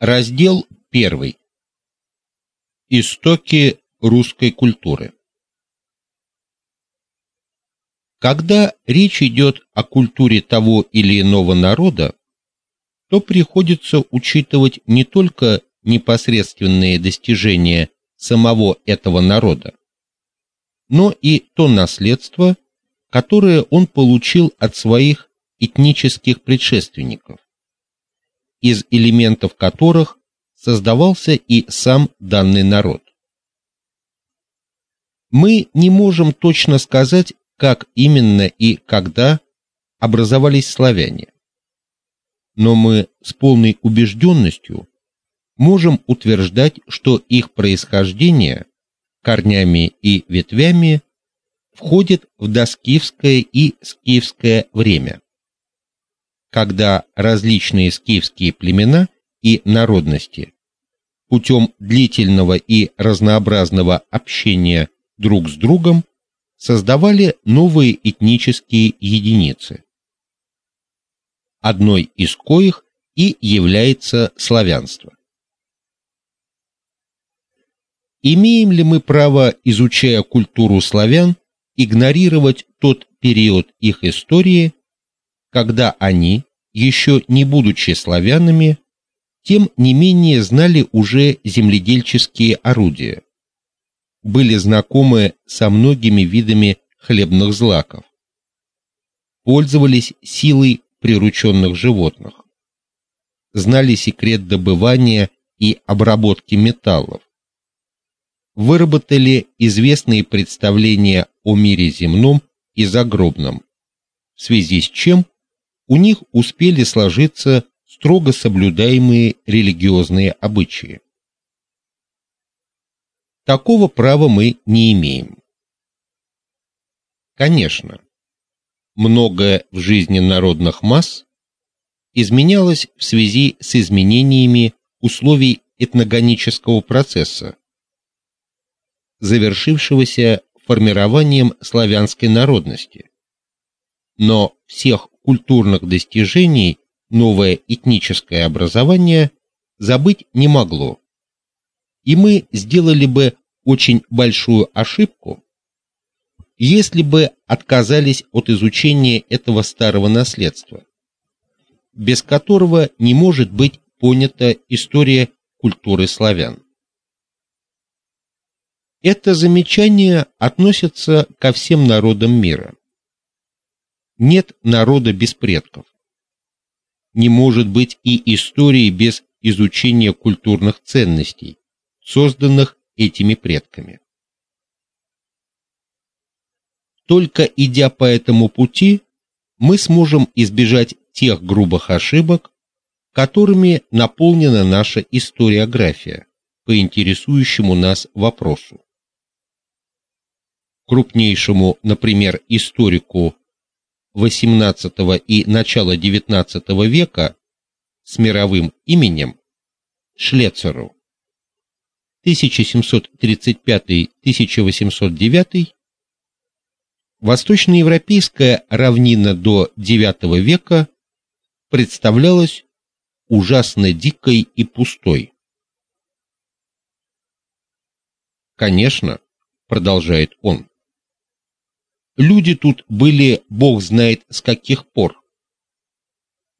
Раздел 1. Истоки русской культуры. Когда речь идет о культуре того или иного народа, то приходится учитывать не только непосредственные достижения самого этого народа, но и то наследство, которое он получил от своих этнических предшественников из элементов которых создавался и сам данный народ. Мы не можем точно сказать, как именно и когда образовались славяне. Но мы с полной убежденностью можем утверждать, что их происхождение корнями и ветвями входит в доскифское и скифское время когда различные скифские племена и народности путем длительного и разнообразного общения друг с другом создавали новые этнические единицы, одной из коих и является славянство. Имеем ли мы право, изучая культуру славян, игнорировать тот период их истории, когда они, еще не будучи славянами, тем не менее знали уже земледельческие орудия, были знакомы со многими видами хлебных злаков, пользовались силой прирученных животных, знали секрет добывания и обработки металлов, выработали известные представления о мире земном и загробном, в связи с чем у них успели сложиться строго соблюдаемые религиозные обычаи. Такого права мы не имеем. Конечно, многое в жизни народных масс изменялось в связи с изменениями условий этногонического процесса, завершившегося формированием славянской народности. Но всех культурных достижений новое этническое образование забыть не могло. И мы сделали бы очень большую ошибку, если бы отказались от изучения этого старого наследства, без которого не может быть понята история культуры славян. Это замечание относится ко всем народам мира. Нет народа без предков. Не может быть и истории без изучения культурных ценностей, созданных этими предками. Только идя по этому пути, мы сможем избежать тех грубых ошибок, которыми наполнена наша историография по интересующему нас вопросу. Крупнейшему, например, историку XVIII и начала XIX века с мировым именем Шлецеру 1735-1809 восточноевропейская равнина до IX века представлялась ужасно дикой и пустой. Конечно, продолжает он. Люди тут были, Бог знает с каких пор.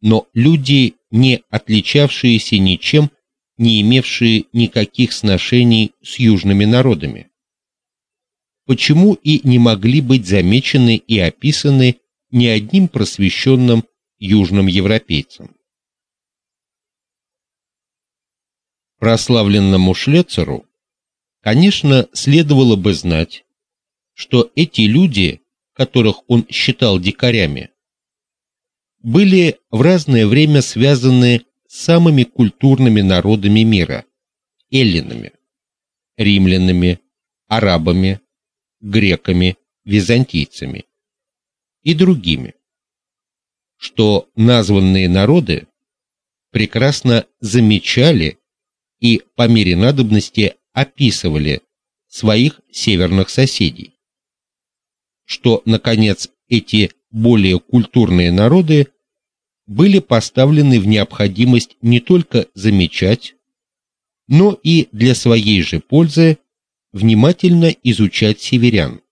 Но люди, не отличавшиеся ничем, не имевшие никаких сношений с южными народами. Почему и не могли быть замечены и описаны ни одним просвещенным южным европейцем? Прославленному Шлецеру, конечно, следовало бы знать, что эти люди которых он считал дикарями, были в разное время связаны с самыми культурными народами мира: эллинами, римлянами, арабами, греками, византийцами и другими. Что названные народы прекрасно замечали и по мере надобности описывали своих северных соседей что наконец эти более культурные народы были поставлены в необходимость не только замечать, но и для своей же пользы внимательно изучать северян,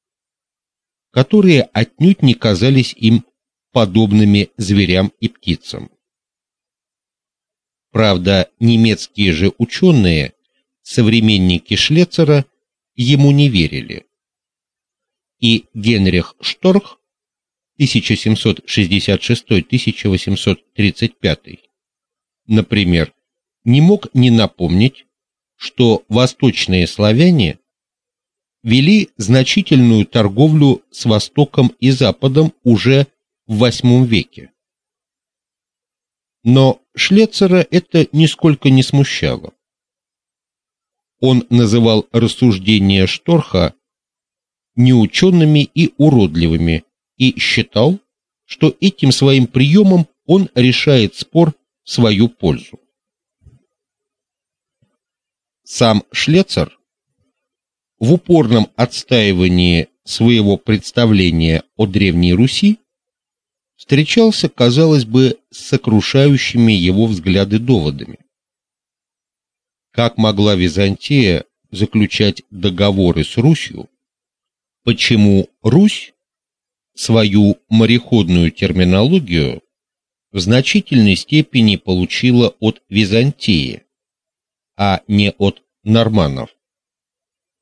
которые отнюдь не казались им подобными зверям и птицам. Правда, немецкие же ученые, современники Шлецера, ему не верили. И Генрих Шторх 1766-1835, например, не мог не напомнить, что восточные славяне вели значительную торговлю с Востоком и Западом уже в VIII веке. Но Шлецера это нисколько не смущало. Он называл рассуждения Шторха неучёными и уродливыми и считал, что этим своим приемом он решает спор в свою пользу. Сам Шлецер в упорном отстаивании своего представления о древней Руси встречался, казалось бы, с сокрушающими его взгляды доводами. Как могла Византия заключать договоры с Русью? Почему Русь свою мореходную терминологию в значительной степени получила от Византии, а не от норманнов,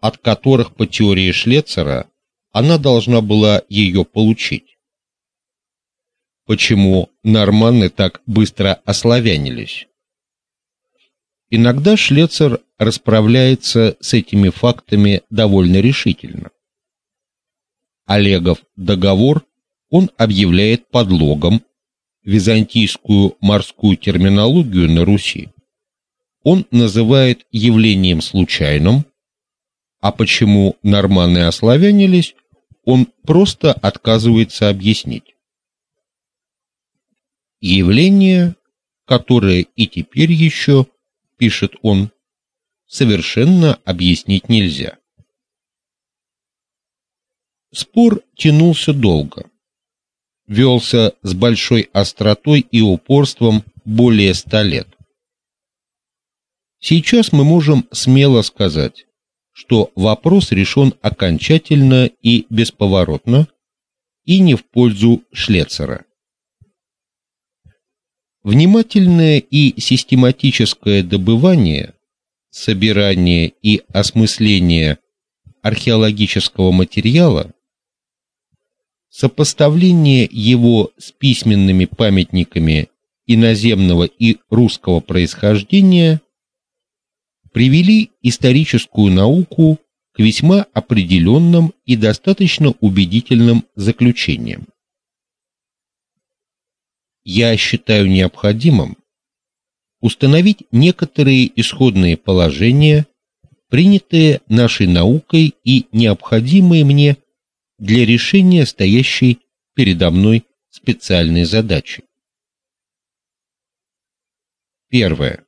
от которых по теории Шлецера она должна была ее получить? почему норманны так быстро ославянились. Иногда Шлецер расправляется с этими фактами довольно решительно. Олегов договор он объявляет подлогом византийскую морскую терминологию на Руси. Он называет явлением случайным, а почему норманны ославянились, он просто отказывается объяснить явление, которое и теперь еще, пишет он, совершенно объяснить нельзя. Спор тянулся долго. Велся с большой остротой и упорством более ста лет. Сейчас мы можем смело сказать, что вопрос решен окончательно и бесповоротно и не в пользу Шлецера. Внимательное и систематическое добывание, собирание и осмысление археологического материала, сопоставление его с письменными памятниками иноземного и русского происхождения привели историческую науку к весьма определенным и достаточно убедительным заключениям. Я считаю необходимым установить некоторые исходные положения, принятые нашей наукой и необходимые мне для решения стоящей передо мной специальной задачи. Первое.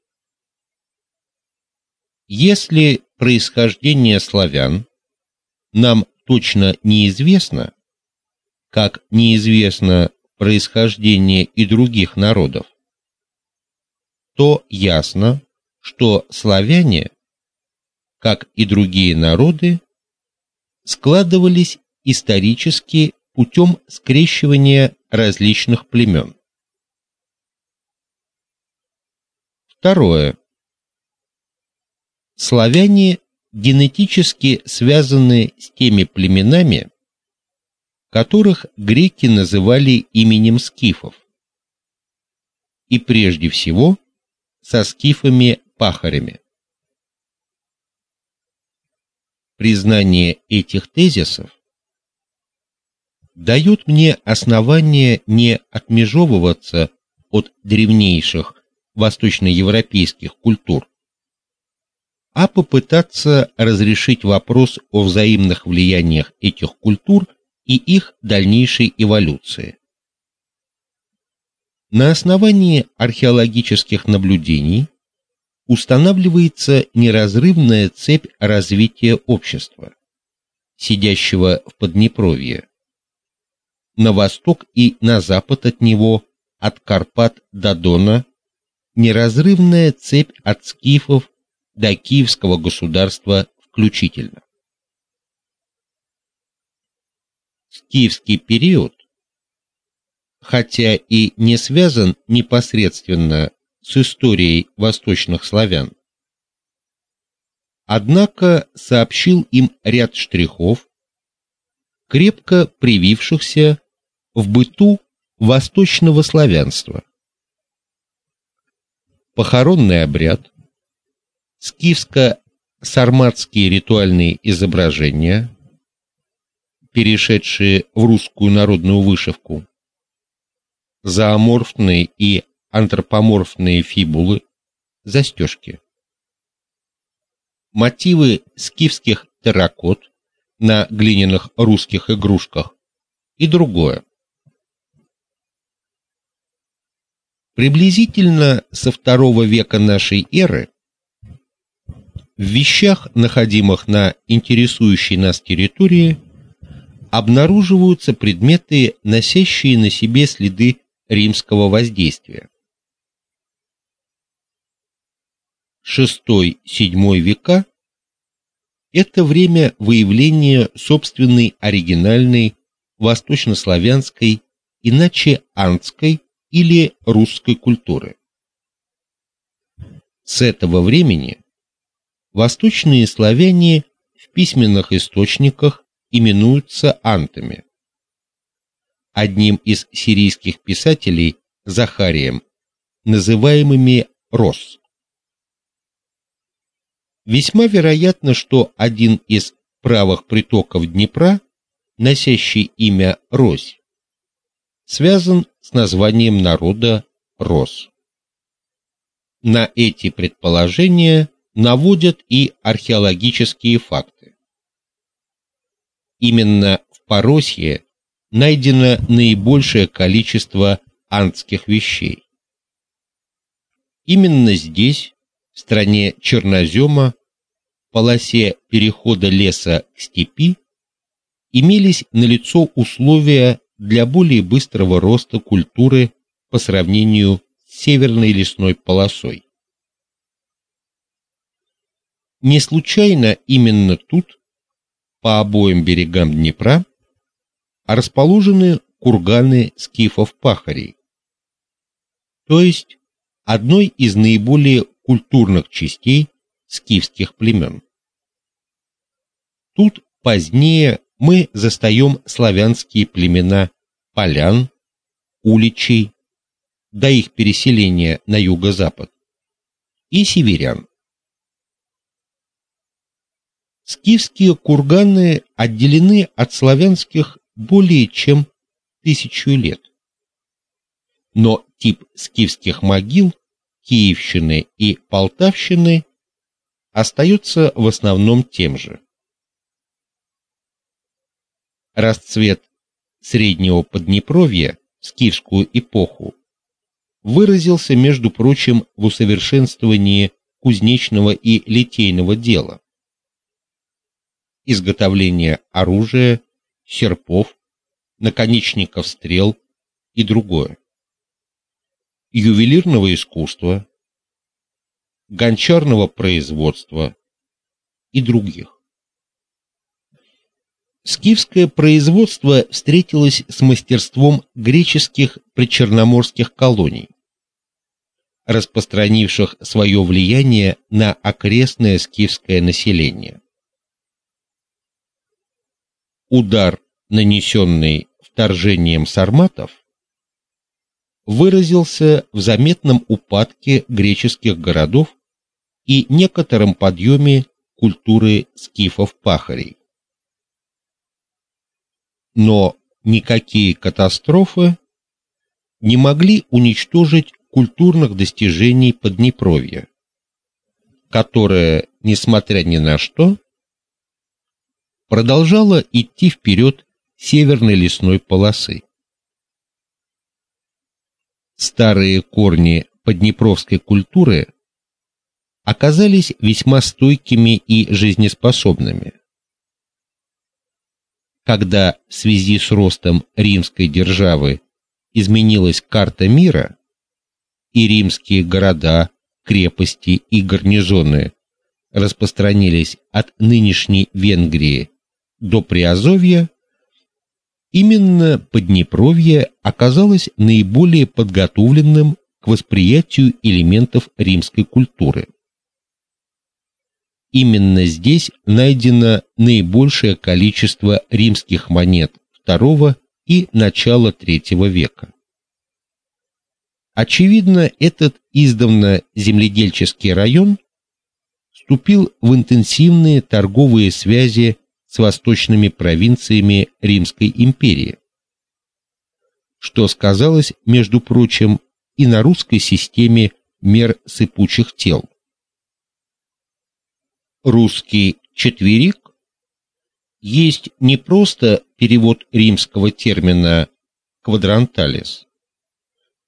Если происхождение славян нам точно неизвестно, как неизвестно происхождение и других народов, то ясно, что славяне, как и другие народы, складывались исторически путем скрещивания различных племен. Второе. Славяне генетически связаны с теми племенами, которых греки называли именем скифов. И прежде всего со скифами-пахарями. Признание этих тезисов дает мне основание не отмежевываться от древнейших восточноевропейских культур, а попытаться разрешить вопрос о взаимных влияниях этих культур и их дальнейшей эволюции. На основании археологических наблюдений устанавливается неразрывная цепь развития общества, сидящего в Поднепровье, на восток и на запад от него от Карпат до Дона неразрывная цепь от скифов до Киевского государства включительно. Скифский период, хотя и не связан непосредственно с историей восточных славян, однако сообщил им ряд штрихов, крепко привившихся в быту восточного славянства. Похоронный обряд, скифско-сарматские ритуальные изображения, перешедшие в русскую народную вышивку, зооморфные и антропоморфные фибулы, застежки. Мотивы скифских терракот на глиняных русских игрушках и другое. Приблизительно со второго века нашей эры в вещах, находимых на интересующей нас территории, обнаруживаются предметы, носящие на себе следы римского воздействия. VI-VII века это время выявления собственной оригинальной восточнославянской, иначе антской или русской культуры. С этого времени восточные славяне в письменных источниках именуются антами. Одним из сирийских писателей Захарием называемыми Рос. Весьма вероятно, что один из правых притоков Днепра, носящий имя Рось, связан с названием народа Рос. На эти предположения наводят и археологические факты. Именно в Поросье найдено наибольшее количество антских вещей. Именно здесь, в стране чернозема, полосе перехода леса к степи, имелись налицо условия для более быстрого роста культуры по сравнению с северной лесной полосой. Не случайно именно тут, по обоим берегам Днепра, расположены курганы скифов-пахарей, то есть одной из наиболее культурных частей скифских племен. Тут позднее мы застаем славянские племена полян, уличей до их переселения на юго-запад и северян. Скифские курганы отделены от славянских более чем тысячу лет. Но тип скифских могил Киевщины и Полтавщины остается в основном тем же. Расцвет среднего Поднепровья в скифскую эпоху выразился, между прочим, в усовершенствовании кузнечного и литейного дела. Изготовление оружия, серпов, наконечников стрел и другое. Ювелирного искусства, гончарного производства и других. Скифское производство встретилось с мастерством греческих причерноморских колоний, распространивших свое влияние на окрестное скифское население. Удар, нанесенный вторжением сарматов, выразился в заметном упадке греческих городов и некотором подъеме культуры скифов-пахарей но никакие катастрофы не могли уничтожить культурных достижений Поднепровья, которое, несмотря ни на что, продолжало идти вперед северной лесной полосы. Старые корни поднепровской культуры оказались весьма стойкими и жизнеспособными когда в связи с ростом римской державы изменилась карта мира, и римские города, крепости и гарнизоны распространились от нынешней Венгрии до Приазовья, именно Поднепровье оказалось наиболее подготовленным к восприятию элементов римской культуры. Именно здесь найдено наибольшее количество римских монет II и начала III века. Очевидно, этот издавна земледельческий район вступил в интенсивные торговые связи с восточными провинциями Римской империи, что сказалось, между прочим, и на русской системе мер сыпучих тел. Русский четверик есть не просто перевод римского термина квадранталис,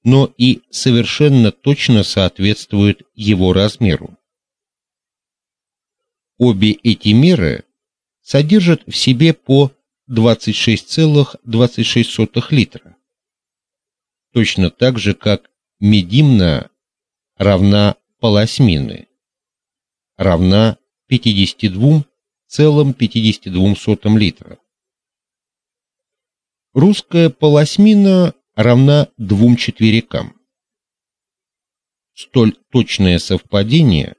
но и совершенно точно соответствует его размеру. Обе эти меры содержат в себе по 26,26 ,26 литра. Точно так же как медимна равна полосмины равна 52,52 литра. Русская полосмина равна двум четверикам. Столь точное совпадение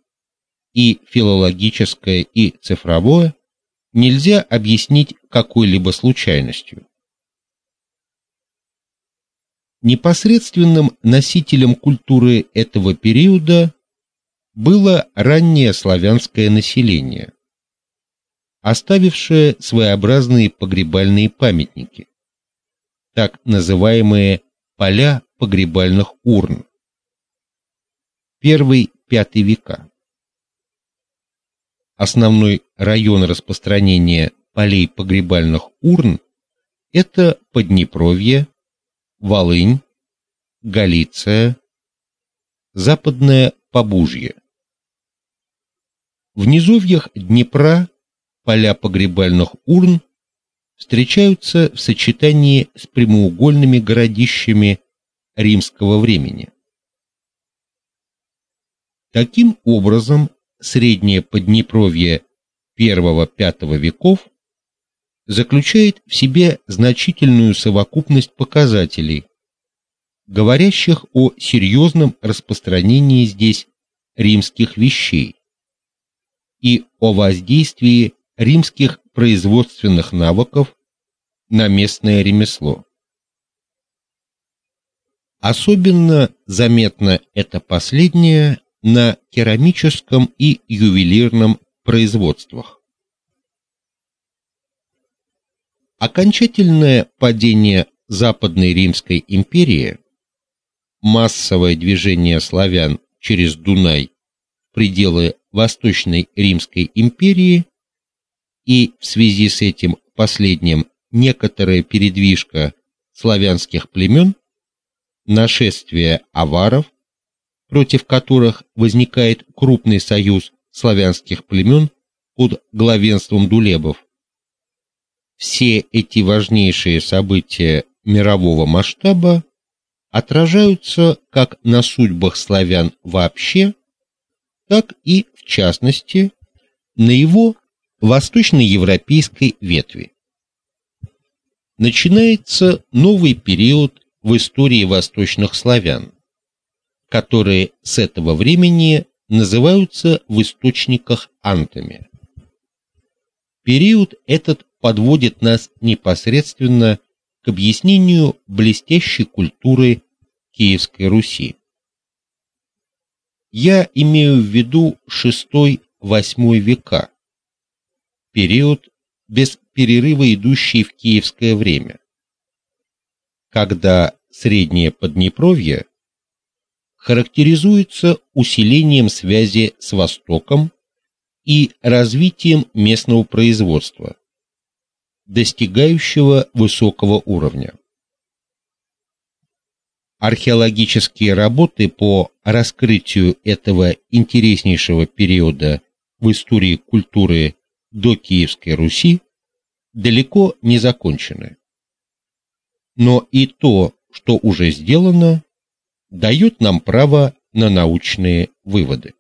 и филологическое, и цифровое нельзя объяснить какой-либо случайностью. Непосредственным носителем культуры этого периода было раннее славянское население, оставившее своеобразные погребальные памятники, так называемые поля погребальных урн. Первый-пятый века. Основной район распространения полей погребальных урн это Поднепровье, Волынь, Галиция, Западное Побужье. В низовьях Днепра поля погребальных урн встречаются в сочетании с прямоугольными городищами римского времени. Таким образом, среднее Поднепровье I-V веков заключает в себе значительную совокупность показателей, говорящих о серьезном распространении здесь римских вещей и о воздействии римских производственных навыков на местное ремесло. Особенно заметно это последнее на керамическом и ювелирном производствах. Окончательное падение Западной Римской империи, массовое движение славян через Дунай в пределы Восточной Римской империи и в связи с этим последним некоторая передвижка славянских племен, нашествие аваров, против которых возникает крупный союз славянских племен под главенством дулебов. Все эти важнейшие события мирового масштаба отражаются как на судьбах славян вообще, так и в частности на его восточноевропейской ветви. Начинается новый период в истории восточных славян, которые с этого времени называются в источниках антами. Период этот подводит нас непосредственно к объяснению блестящей культуры Киевской Руси. Я имею в виду VI-VIII века, период без перерыва идущий в киевское время, когда среднее Поднепровье характеризуется усилением связи с Востоком и развитием местного производства, достигающего высокого уровня. Археологические работы по раскрытию этого интереснейшего периода в истории культуры до Киевской Руси далеко не закончены. Но и то, что уже сделано, дает нам право на научные выводы.